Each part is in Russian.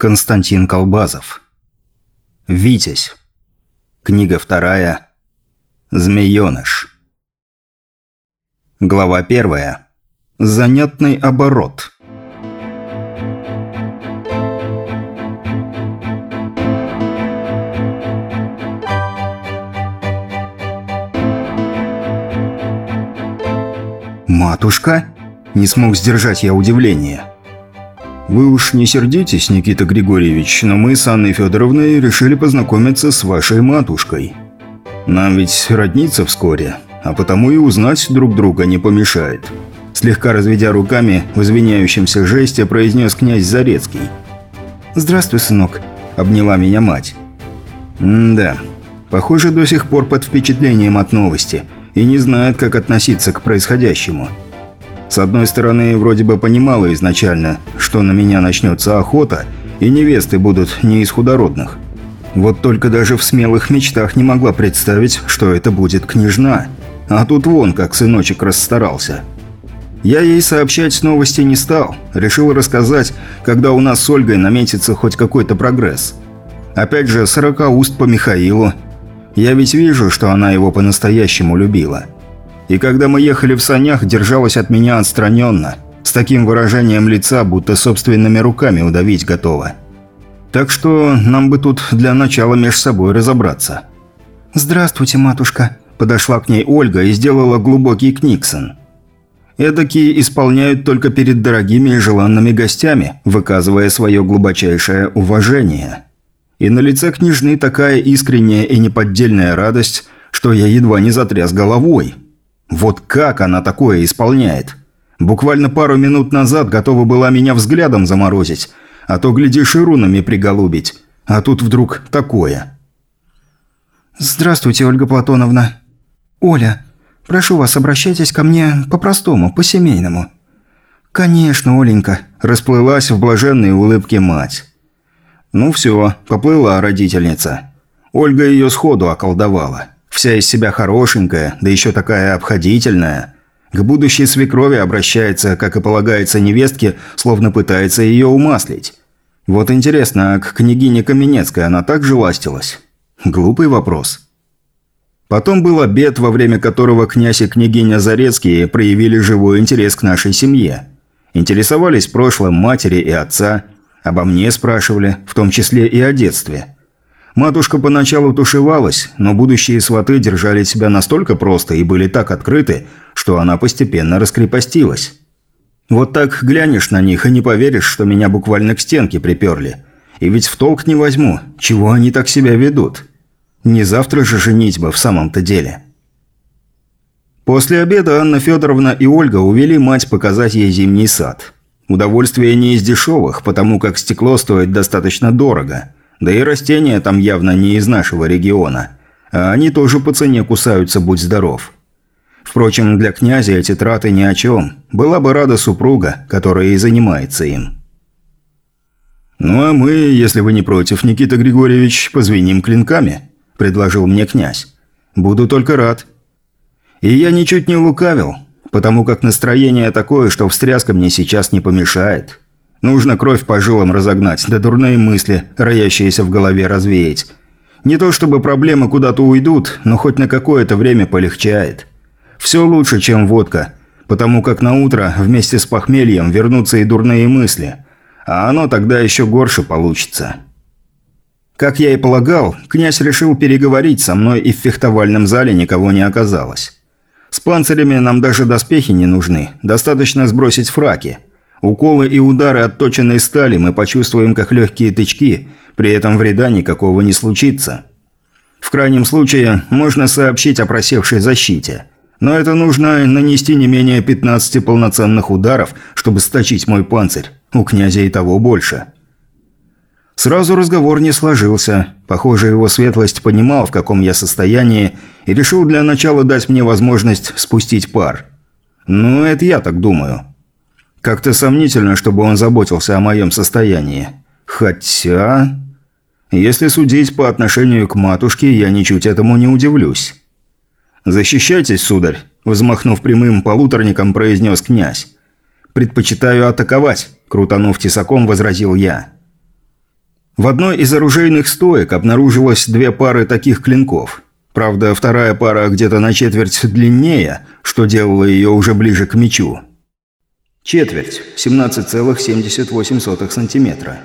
Константин Колбазов. Витязь. Книга вторая. Змееныш Глава первая. Занятный оборот. «Матушка?» Не смог сдержать я удивление. «Вы уж не сердитесь, Никита Григорьевич, но мы с Анной Федоровной решили познакомиться с вашей матушкой. Нам ведь родниться вскоре, а потому и узнать друг друга не помешает». Слегка разведя руками, в извиняющемся жесте произнес князь Зарецкий. «Здравствуй, сынок», – обняла меня мать. «Да, похоже, до сих пор под впечатлением от новости и не знает, как относиться к происходящему». С одной стороны, вроде бы понимала изначально, что на меня начнется охота, и невесты будут не из худородных. Вот только даже в смелых мечтах не могла представить, что это будет княжна. А тут вон как сыночек расстарался. Я ей сообщать новости не стал, решил рассказать, когда у нас с Ольгой наметится хоть какой-то прогресс. Опять же, сорока уст по Михаилу. Я ведь вижу, что она его по-настоящему любила. И когда мы ехали в санях, держалась от меня отстраненно, с таким выражением лица, будто собственными руками удавить готова. Так что нам бы тут для начала меж собой разобраться. «Здравствуйте, матушка», – подошла к ней Ольга и сделала глубокий книксон. Эдакие исполняют только перед дорогими и желанными гостями, выказывая свое глубочайшее уважение. И на лице княжны такая искренняя и неподдельная радость, что я едва не затряс головой. Вот как она такое исполняет? Буквально пару минут назад готова была меня взглядом заморозить, а то, глядишь, и рунами приголубить. А тут вдруг такое. «Здравствуйте, Ольга Платоновна. Оля, прошу вас, обращайтесь ко мне по-простому, по-семейному». «Конечно, Оленька», – расплылась в блаженной улыбке мать. «Ну все, поплыла родительница. Ольга ее сходу околдовала. Вся из себя хорошенькая, да еще такая обходительная. К будущей свекрови обращается, как и полагается невестке, словно пытается ее умаслить. Вот интересно, а к княгине Каменецкой она так же ластилась? Глупый вопрос. Потом был обед, во время которого князь и княгиня Зарецкие проявили живой интерес к нашей семье. Интересовались прошлым матери и отца, обо мне спрашивали, в том числе и о детстве. Матушка поначалу тушевалась, но будущие сваты держали себя настолько просто и были так открыты, что она постепенно раскрепостилась. Вот так глянешь на них и не поверишь, что меня буквально к стенке приперли. И ведь в толк не возьму, чего они так себя ведут. Не завтра же женитьба в самом-то деле. После обеда Анна Федоровна и Ольга увели мать показать ей зимний сад. Удовольствие не из дешевых, потому как стекло стоит достаточно дорого. Да и растения там явно не из нашего региона. А они тоже по цене кусаются, будь здоров. Впрочем, для князя эти траты ни о чем. Была бы рада супруга, которая и занимается им. «Ну а мы, если вы не против, Никита Григорьевич, позвеним клинками», – предложил мне князь. «Буду только рад». И я ничуть не лукавил, потому как настроение такое, что встряска мне сейчас не помешает. Нужно кровь по жилам разогнать, да дурные мысли, роящиеся в голове, развеять. Не то чтобы проблемы куда-то уйдут, но хоть на какое-то время полегчает. Все лучше, чем водка, потому как на утро вместе с похмельем вернутся и дурные мысли, а оно тогда еще горше получится. Как я и полагал, князь решил переговорить со мной, и в фехтовальном зале никого не оказалось. С панцирями нам даже доспехи не нужны, достаточно сбросить фраки. Уколы и удары отточенной стали мы почувствуем как легкие тычки, при этом вреда никакого не случится. В крайнем случае, можно сообщить о просевшей защите. Но это нужно нанести не менее 15 полноценных ударов, чтобы сточить мой панцирь. у князя и того больше. Сразу разговор не сложился. Похоже, его светлость понимал, в каком я состоянии, и решил для начала дать мне возможность спустить пар. Ну, это я так думаю. Как-то сомнительно, чтобы он заботился о моем состоянии. Хотя... Если судить по отношению к матушке, я ничуть этому не удивлюсь. «Защищайтесь, сударь», – взмахнув прямым полуторником, произнес князь. «Предпочитаю атаковать», – крутанув тесаком, возразил я. В одной из оружейных стоек обнаружилось две пары таких клинков. Правда, вторая пара где-то на четверть длиннее, что делало ее уже ближе к мечу. Четверть – 17,78 сантиметра.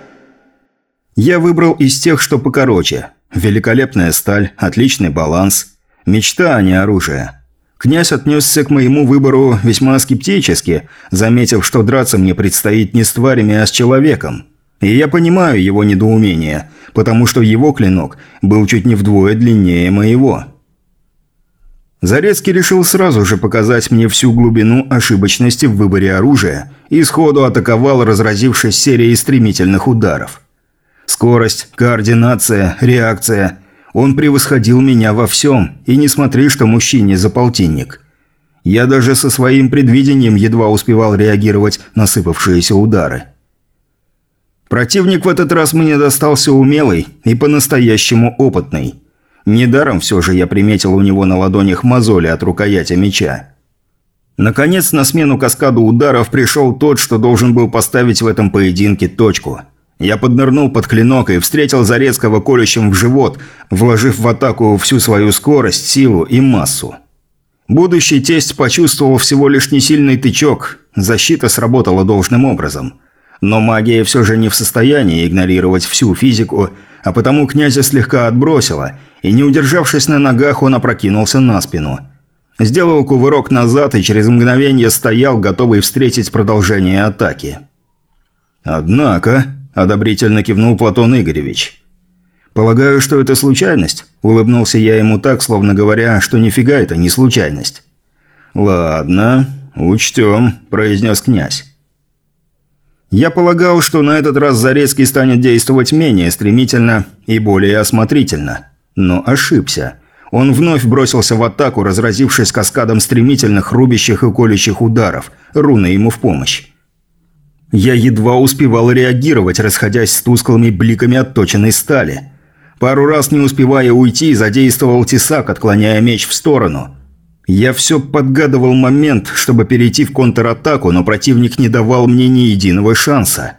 Я выбрал из тех, что покороче. Великолепная сталь, отличный баланс. Мечта, а не оружие. Князь отнесся к моему выбору весьма скептически, заметив, что драться мне предстоит не с тварями, а с человеком. И я понимаю его недоумение, потому что его клинок был чуть не вдвое длиннее моего. Зарецкий решил сразу же показать мне всю глубину ошибочности в выборе оружия и сходу атаковал, разразившись серией стремительных ударов. Скорость, координация, реакция. Он превосходил меня во всем, и не смотри, что мужчине за полтинник. Я даже со своим предвидением едва успевал реагировать на сыпавшиеся удары. Противник в этот раз мне достался умелый и по-настоящему опытный. Недаром все же я приметил у него на ладонях мозоли от рукояти меча. Наконец, на смену каскаду ударов пришел тот, что должен был поставить в этом поединке точку – я поднырнул под клинок и встретил Зарецкого колющим в живот, вложив в атаку всю свою скорость, силу и массу. Будущий тесть почувствовал всего лишь несильный тычок, защита сработала должным образом. Но магия все же не в состоянии игнорировать всю физику, а потому князя слегка отбросила, и не удержавшись на ногах, он опрокинулся на спину. Сделал кувырок назад и через мгновение стоял, готовый встретить продолжение атаки. Однако... – одобрительно кивнул Платон Игоревич. «Полагаю, что это случайность?» – улыбнулся я ему так, словно говоря, что нифига это не случайность. «Ладно, учтем», – произнес князь. Я полагал, что на этот раз Зарецкий станет действовать менее стремительно и более осмотрительно. Но ошибся. Он вновь бросился в атаку, разразившись каскадом стремительных рубящих и колющих ударов, руны ему в помощь. Я едва успевал реагировать, расходясь с тусклыми бликами отточенной стали. Пару раз не успевая уйти, задействовал тесак, отклоняя меч в сторону. Я все подгадывал момент, чтобы перейти в контратаку, но противник не давал мне ни единого шанса.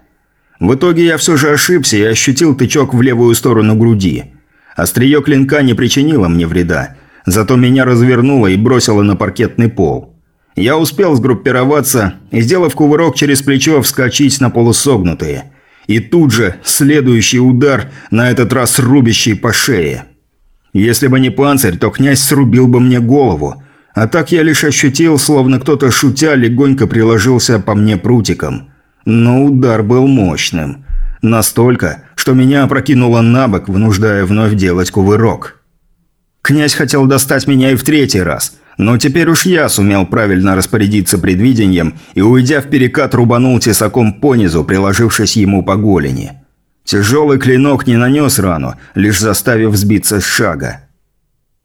В итоге я все же ошибся и ощутил тычок в левую сторону груди. Острие клинка не причинило мне вреда, зато меня развернуло и бросило на паркетный пол. Я успел сгруппироваться и, сделав кувырок через плечо, вскочить на полусогнутые. И тут же следующий удар, на этот раз рубящий по шее. Если бы не панцирь, то князь срубил бы мне голову. А так я лишь ощутил, словно кто-то шутя легонько приложился по мне прутиком. Но удар был мощным. Настолько, что меня опрокинуло на бок, вынуждая вновь делать кувырок. Князь хотел достать меня и в третий раз – но теперь уж я сумел правильно распорядиться предвидением и, уйдя в перекат, рубанул тесаком понизу, приложившись ему по голени. Тяжелый клинок не нанес рану, лишь заставив сбиться с шага.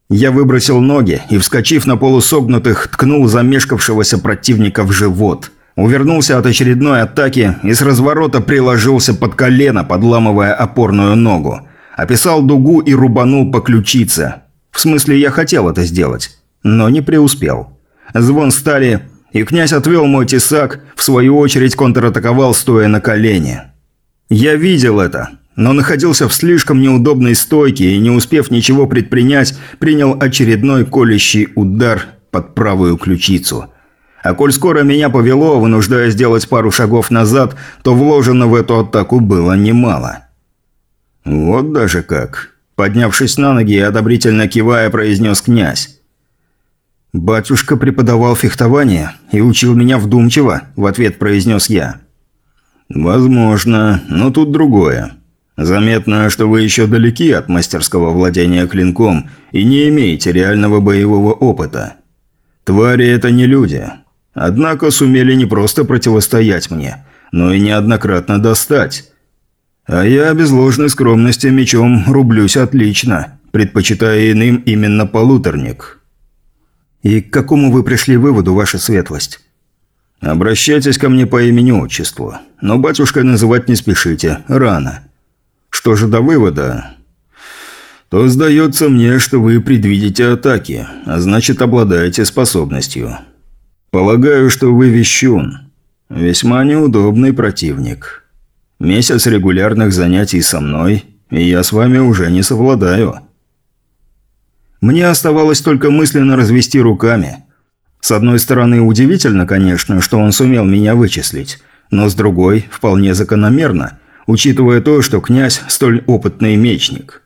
Я выбросил ноги и, вскочив на полусогнутых, ткнул замешкавшегося противника в живот. Увернулся от очередной атаки и с разворота приложился под колено, подламывая опорную ногу. Описал дугу и рубанул по ключице. В смысле, я хотел это сделать но не преуспел. Звон стали, и князь отвел мой тесак, в свою очередь контратаковал, стоя на колене. Я видел это, но находился в слишком неудобной стойке и, не успев ничего предпринять, принял очередной колющий удар под правую ключицу. А коль скоро меня повело, вынуждая сделать пару шагов назад, то вложено в эту атаку было немало. «Вот даже как!» Поднявшись на ноги и одобрительно кивая, произнес князь. «Батюшка преподавал фехтование и учил меня вдумчиво», – в ответ произнес я. «Возможно, но тут другое. Заметно, что вы еще далеки от мастерского владения клинком и не имеете реального боевого опыта. Твари – это не люди. Однако сумели не просто противостоять мне, но и неоднократно достать. А я без ложной скромности мечом рублюсь отлично, предпочитая иным именно полуторник. И к какому вы пришли выводу, ваша светлость? Обращайтесь ко мне по имени-отчеству, но батюшкой называть не спешите, рано. Что же до вывода, то сдается мне, что вы предвидите атаки, а значит обладаете способностью. Полагаю, что вы вещун. Весьма неудобный противник. Месяц регулярных занятий со мной, и я с вами уже не совладаю. Мне оставалось только мысленно развести руками. С одной стороны, удивительно, конечно, что он сумел меня вычислить, но с другой, вполне закономерно, учитывая то, что князь столь опытный мечник.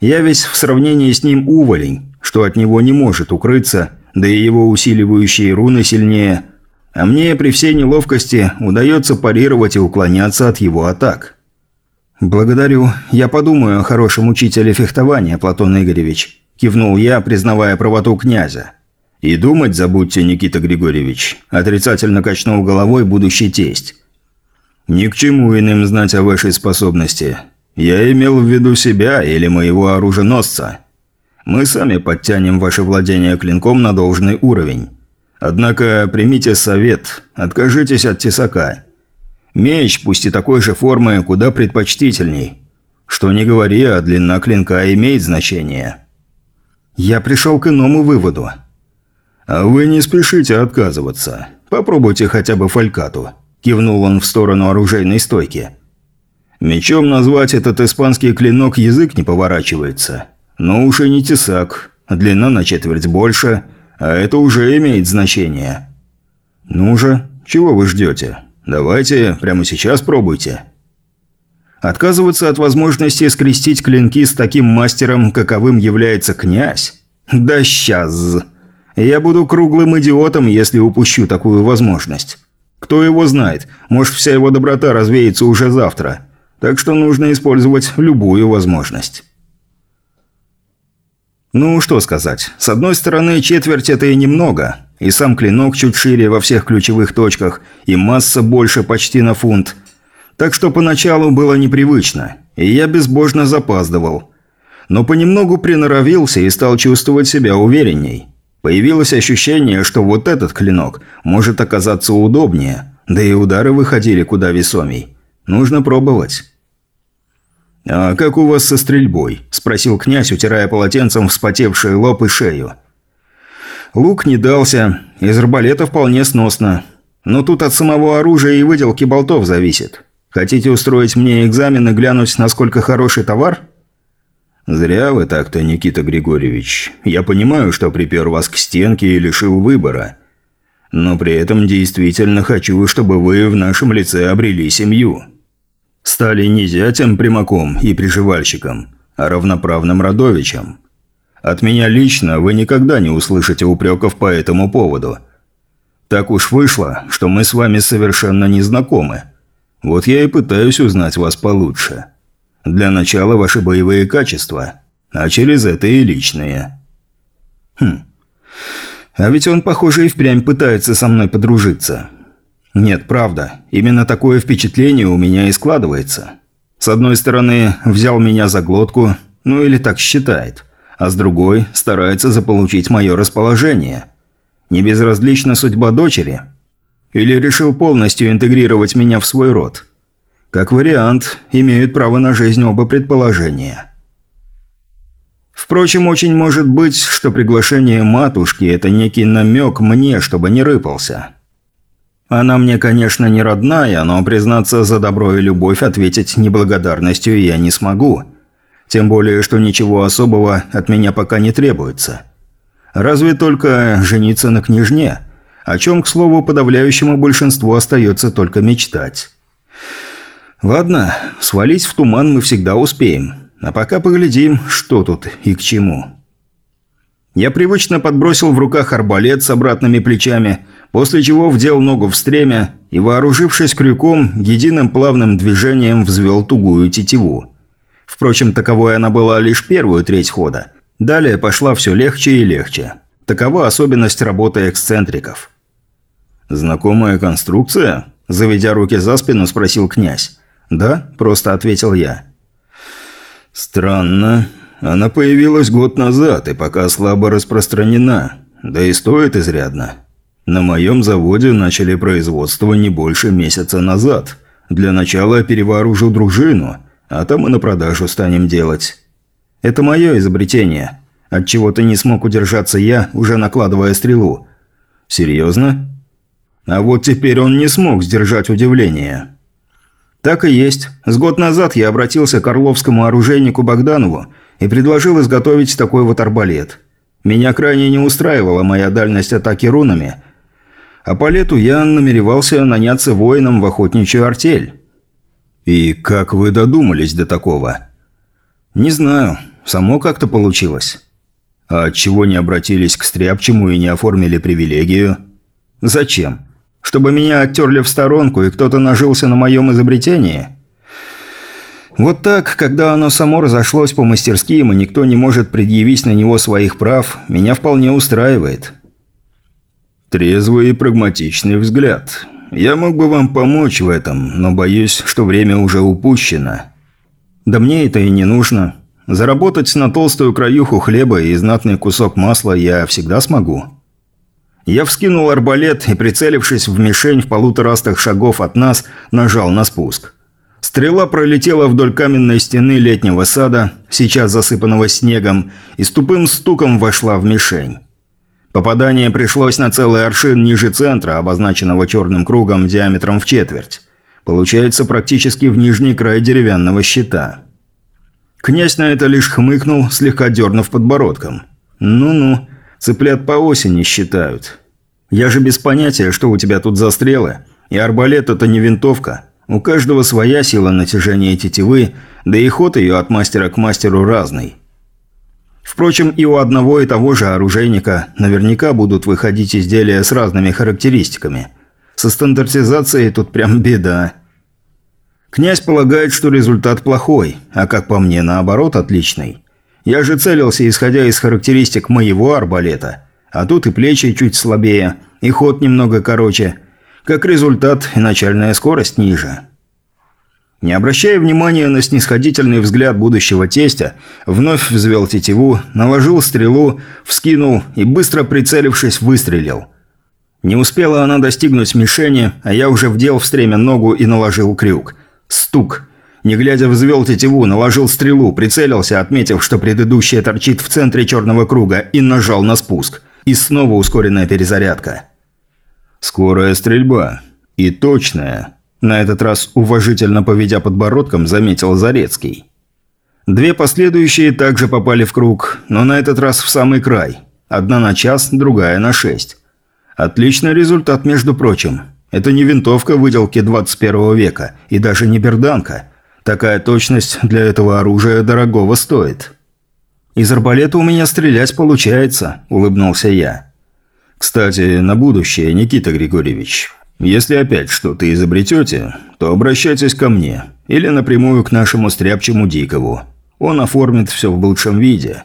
Я весь в сравнении с ним уволень, что от него не может укрыться, да и его усиливающие руны сильнее, а мне при всей неловкости удается парировать и уклоняться от его атак. «Благодарю. Я подумаю о хорошем учителе фехтования, Платон Игоревич», – кивнул я, признавая правоту князя. «И думать забудьте, Никита Григорьевич», – отрицательно качнул головой будущий тесть. «Ни к чему иным знать о вашей способности. Я имел в виду себя или моего оруженосца. Мы сами подтянем ваше владение клинком на должный уровень. Однако примите совет, откажитесь от тесака. Меч, пусть и такой же формы, куда предпочтительней. Что не говори, а длина клинка имеет значение». Я пришел к иному выводу. «А вы не спешите отказываться. Попробуйте хотя бы фалькату», – кивнул он в сторону оружейной стойки. «Мечом назвать этот испанский клинок язык не поворачивается. Но уж и не тесак. Длина на четверть больше, а это уже имеет значение. Ну же, чего вы ждете? Давайте прямо сейчас пробуйте». Отказываться от возможности скрестить клинки с таким мастером, каковым является князь? Да сейчас. Я буду круглым идиотом, если упущу такую возможность. Кто его знает, может вся его доброта развеется уже завтра. Так что нужно использовать любую возможность. Ну, что сказать. С одной стороны, четверть это и немного. И сам клинок чуть шире во всех ключевых точках, и масса больше почти на фунт – так что поначалу было непривычно, и я безбожно запаздывал. Но понемногу приноровился и стал чувствовать себя уверенней. Появилось ощущение, что вот этот клинок может оказаться удобнее, да и удары выходили куда весомей. Нужно пробовать. «А как у вас со стрельбой?» – спросил князь, утирая полотенцем вспотевший лоб и шею. Лук не дался, из арбалета вполне сносно. Но тут от самого оружия и выделки болтов зависит. Хотите устроить мне экзамен и глянуть, насколько хороший товар?» «Зря вы так-то, Никита Григорьевич. Я понимаю, что припер вас к стенке и лишил выбора. Но при этом действительно хочу, чтобы вы в нашем лице обрели семью. Стали не зятем примаком и приживальщиком, а равноправным родовичем. От меня лично вы никогда не услышите упреков по этому поводу. Так уж вышло, что мы с вами совершенно не знакомы». Вот я и пытаюсь узнать вас получше. Для начала ваши боевые качества, а через это и личные. Хм. А ведь он, похоже, и впрямь пытается со мной подружиться. Нет, правда. Именно такое впечатление у меня и складывается. С одной стороны, взял меня за глотку, ну или так считает. А с другой, старается заполучить мое расположение. Не безразлична судьба дочери – или решил полностью интегрировать меня в свой род? Как вариант, имеют право на жизнь оба предположения. Впрочем, очень может быть, что приглашение матушки – это некий намек мне, чтобы не рыпался. Она мне, конечно, не родная, но, признаться, за добро и любовь ответить неблагодарностью я не смогу. Тем более, что ничего особого от меня пока не требуется. Разве только жениться на княжне – о чем, к слову, подавляющему большинству остается только мечтать. Ладно, свалить в туман мы всегда успеем, а пока поглядим, что тут и к чему. Я привычно подбросил в руках арбалет с обратными плечами, после чего вдел ногу в стремя и, вооружившись крюком, единым плавным движением взвел тугую тетиву. Впрочем, таковой она была лишь первую треть хода. Далее пошла все легче и легче. Такова особенность работы эксцентриков. «Знакомая конструкция?» Заведя руки за спину, спросил князь. «Да?» – просто ответил я. «Странно. Она появилась год назад и пока слабо распространена. Да и стоит изрядно. На моем заводе начали производство не больше месяца назад. Для начала я перевооружил дружину, а там и на продажу станем делать. Это мое изобретение. От чего то не смог удержаться я, уже накладывая стрелу. Серьезно? А вот теперь он не смог сдержать удивление. Так и есть. С год назад я обратился к орловскому оружейнику Богданову и предложил изготовить такой вот арбалет. Меня крайне не устраивала моя дальность атаки рунами, а по лету я намеревался наняться воином в охотничью артель. И как вы додумались до такого? Не знаю, само как-то получилось. А чего не обратились к Стряпчему и не оформили привилегию? Зачем? Чтобы меня оттерли в сторонку и кто-то нажился на моем изобретении? Вот так, когда оно само разошлось по мастерским и никто не может предъявить на него своих прав, меня вполне устраивает. Трезвый и прагматичный взгляд. Я мог бы вам помочь в этом, но боюсь, что время уже упущено. Да мне это и не нужно. Заработать на толстую краюху хлеба и знатный кусок масла я всегда смогу. Я вскинул арбалет и, прицелившись в мишень в полуторастых шагов от нас, нажал на спуск. Стрела пролетела вдоль каменной стены летнего сада, сейчас засыпанного снегом, и с тупым стуком вошла в мишень. Попадание пришлось на целый аршин ниже центра, обозначенного черным кругом диаметром в четверть. Получается практически в нижний край деревянного щита. Князь на это лишь хмыкнул, слегка дернув подбородком. «Ну-ну, цыплят по осени считают. Я же без понятия, что у тебя тут за стрелы. И арбалет – это не винтовка. У каждого своя сила натяжения тетивы, да и ход ее от мастера к мастеру разный». Впрочем, и у одного и того же оружейника наверняка будут выходить изделия с разными характеристиками. Со стандартизацией тут прям беда. Князь полагает, что результат плохой, а как по мне, наоборот, отличный. Я же целился, исходя из характеристик моего арбалета. А тут и плечи чуть слабее, и ход немного короче. Как результат, и начальная скорость ниже. Не обращая внимания на снисходительный взгляд будущего тестя, вновь взвел тетиву, наложил стрелу, вскинул и, быстро прицелившись, выстрелил. Не успела она достигнуть мишени, а я уже вдел в стремя ногу и наложил крюк. Стук. Не глядя взвел тетиву, наложил стрелу, прицелился, отметив, что предыдущая торчит в центре черного круга, и нажал на спуск. И снова ускоренная перезарядка. Скорая стрельба. И точная. На этот раз, уважительно поведя подбородком, заметил Зарецкий. Две последующие также попали в круг, но на этот раз в самый край. Одна на час, другая на шесть. Отличный результат, между прочим. Это не винтовка выделки 21 века, и даже не берданка. Такая точность для этого оружия дорогого стоит. «Из арбалета у меня стрелять получается», – улыбнулся я. «Кстати, на будущее, Никита Григорьевич, если опять что-то изобретете, то обращайтесь ко мне или напрямую к нашему стряпчему Дикову. Он оформит все в лучшем виде.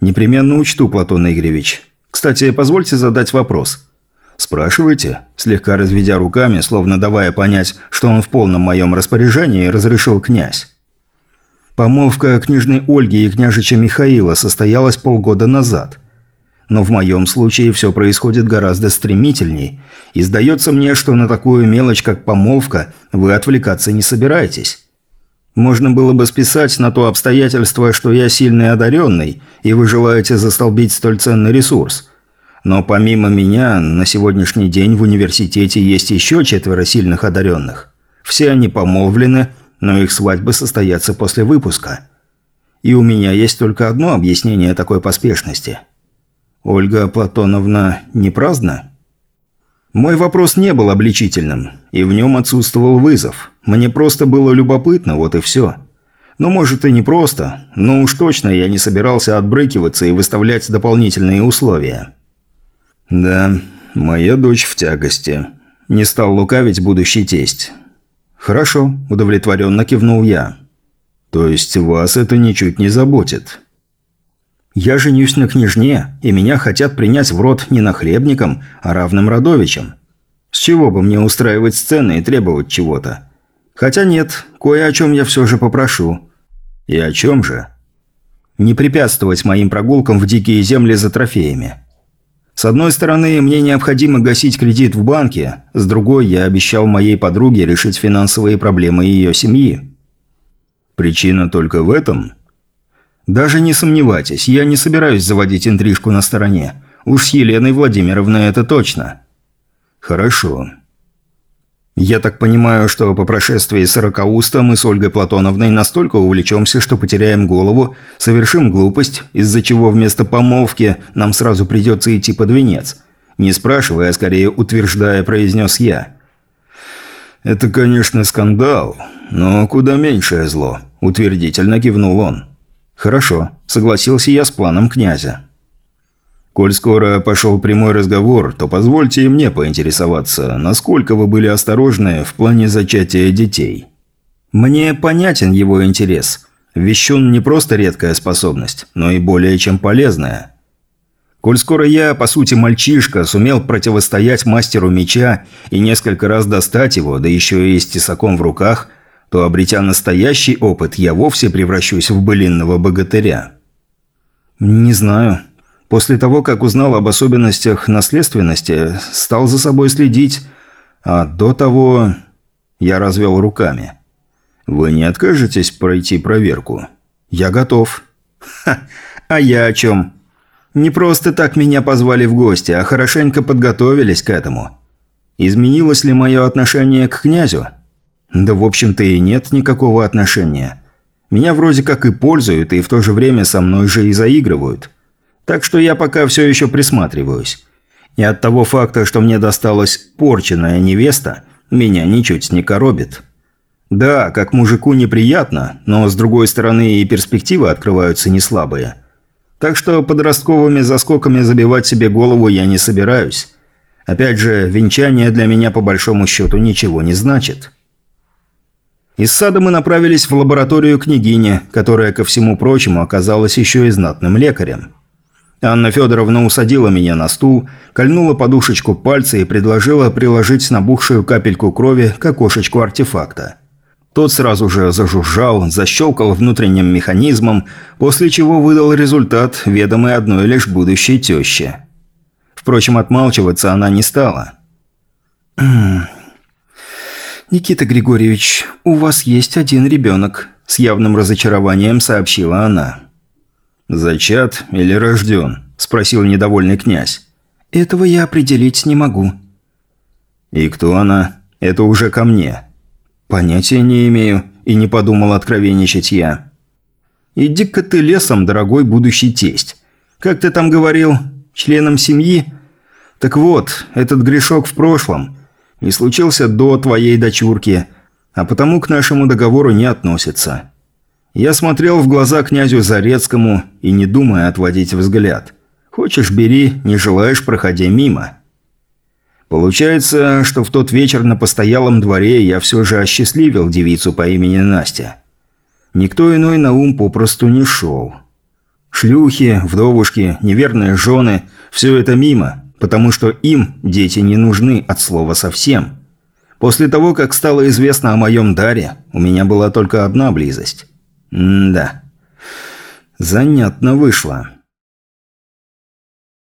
Непременно учту, Платон Игоревич. Кстати, позвольте задать вопрос. Спрашивайте, слегка разведя руками, словно давая понять, что он в полном моем распоряжении, разрешил князь. Помолвка княжны Ольги и княжича Михаила состоялась полгода назад – но в моем случае все происходит гораздо стремительней, и сдается мне, что на такую мелочь, как помолвка, вы отвлекаться не собираетесь. Можно было бы списать на то обстоятельство, что я сильный одаренный, и вы желаете застолбить столь ценный ресурс. Но помимо меня, на сегодняшний день в университете есть еще четверо сильных одаренных. Все они помолвлены, но их свадьбы состоятся после выпуска. И у меня есть только одно объяснение такой поспешности – Ольга Платоновна не праздна? Мой вопрос не был обличительным, и в нем отсутствовал вызов. Мне просто было любопытно, вот и все. Ну, может и не просто, но уж точно я не собирался отбрыкиваться и выставлять дополнительные условия. Да, моя дочь в тягости. Не стал лукавить будущий тесть. Хорошо, удовлетворенно кивнул я. То есть вас это ничуть не заботит? Я женюсь на княжне, и меня хотят принять в род не нахлебником, а равным родовичем. С чего бы мне устраивать сцены и требовать чего-то? Хотя нет, кое о чем я все же попрошу. И о чем же? Не препятствовать моим прогулкам в дикие земли за трофеями. С одной стороны, мне необходимо гасить кредит в банке, с другой, я обещал моей подруге решить финансовые проблемы ее семьи. Причина только в этом? Даже не сомневайтесь, я не собираюсь заводить интрижку на стороне. Уж с Еленой Владимировной это точно. Хорошо. Я так понимаю, что по прошествии сорокауста мы с Ольгой Платоновной настолько увлечемся, что потеряем голову, совершим глупость, из-за чего вместо помолвки нам сразу придется идти под венец. Не спрашивая, а скорее утверждая, произнес я. «Это, конечно, скандал, но куда меньшее зло», – утвердительно кивнул он. «Хорошо», – согласился я с планом князя. Коль скоро пошел прямой разговор, то позвольте и мне поинтересоваться, насколько вы были осторожны в плане зачатия детей. Мне понятен его интерес. Вещун не просто редкая способность, но и более чем полезная. Коль скоро я, по сути мальчишка, сумел противостоять мастеру меча и несколько раз достать его, да еще и с тесаком в руках, то, обретя настоящий опыт, я вовсе превращусь в былинного богатыря. «Не знаю», После того, как узнал об особенностях наследственности, стал за собой следить, а до того я развел руками. «Вы не откажетесь пройти проверку?» «Я готов». «Ха! А я о чем?» «Не просто так меня позвали в гости, а хорошенько подготовились к этому. Изменилось ли мое отношение к князю?» «Да, в общем-то, и нет никакого отношения. Меня вроде как и пользуют, и в то же время со мной же и заигрывают». Так что я пока все еще присматриваюсь. И от того факта, что мне досталась порченная невеста, меня ничуть не коробит. Да, как мужику неприятно, но с другой стороны и перспективы открываются не слабые. Так что подростковыми заскоками забивать себе голову я не собираюсь. Опять же, венчание для меня по большому счету ничего не значит. Из сада мы направились в лабораторию княгини, которая, ко всему прочему, оказалась еще и знатным лекарем. Анна Федоровна усадила меня на стул, кольнула подушечку пальца и предложила приложить набухшую капельку крови к окошечку артефакта. Тот сразу же зажужжал, защелкал внутренним механизмом, после чего выдал результат, ведомый одной лишь будущей теще. Впрочем, отмалчиваться она не стала. «Никита Григорьевич, у вас есть один ребенок», – с явным разочарованием сообщила она. «Зачат или рожден?» – спросил недовольный князь. «Этого я определить не могу». «И кто она? Это уже ко мне». «Понятия не имею и не подумал откровенничать я». «Иди-ка ты лесом, дорогой будущий тесть. Как ты там говорил, членом семьи?» «Так вот, этот грешок в прошлом и случился до твоей дочурки, а потому к нашему договору не относится». Я смотрел в глаза князю Зарецкому и не думая отводить взгляд. Хочешь – бери, не желаешь – проходи мимо. Получается, что в тот вечер на постоялом дворе я все же осчастливил девицу по имени Настя. Никто иной на ум попросту не шел. Шлюхи, вдовушки, неверные жены – все это мимо, потому что им дети не нужны от слова совсем. После того, как стало известно о моем даре, у меня была только одна близость. М-да. Занятно вышло.